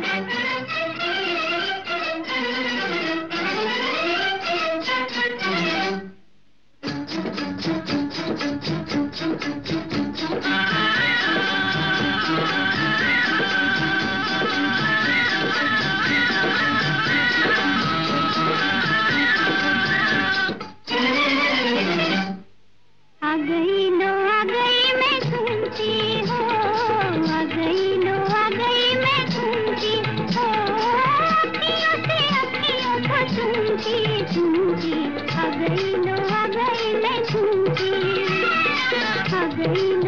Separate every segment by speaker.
Speaker 1: Thank you. मैं छू आ गई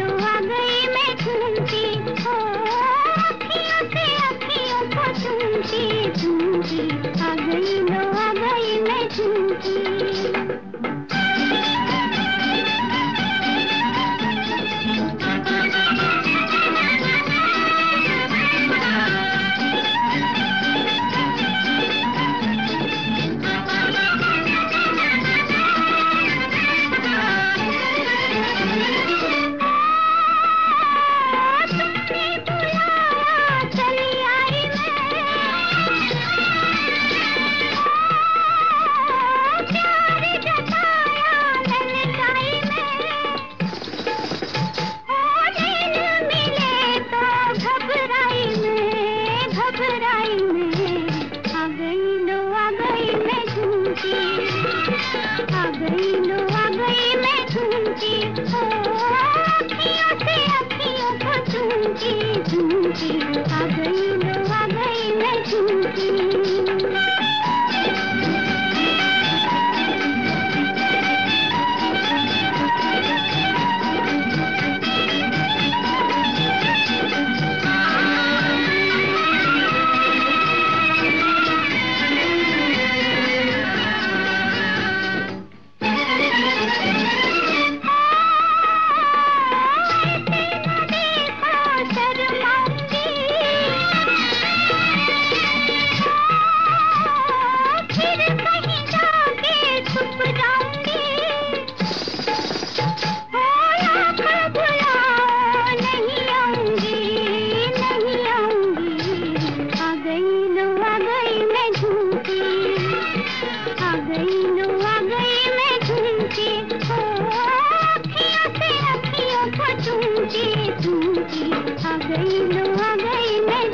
Speaker 1: आ गई लो आ गई मैं झूठी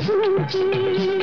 Speaker 1: झूठी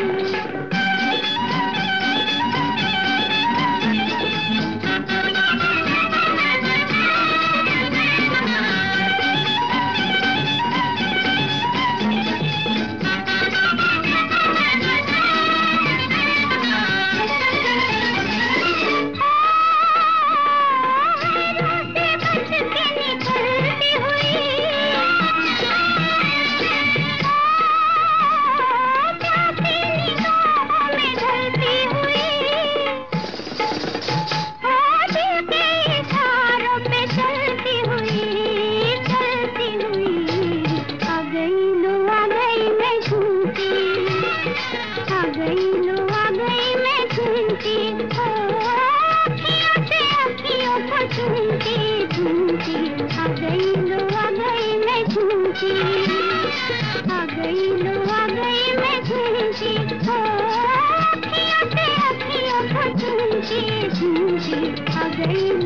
Speaker 1: झुंझे ओ अखियों आ गई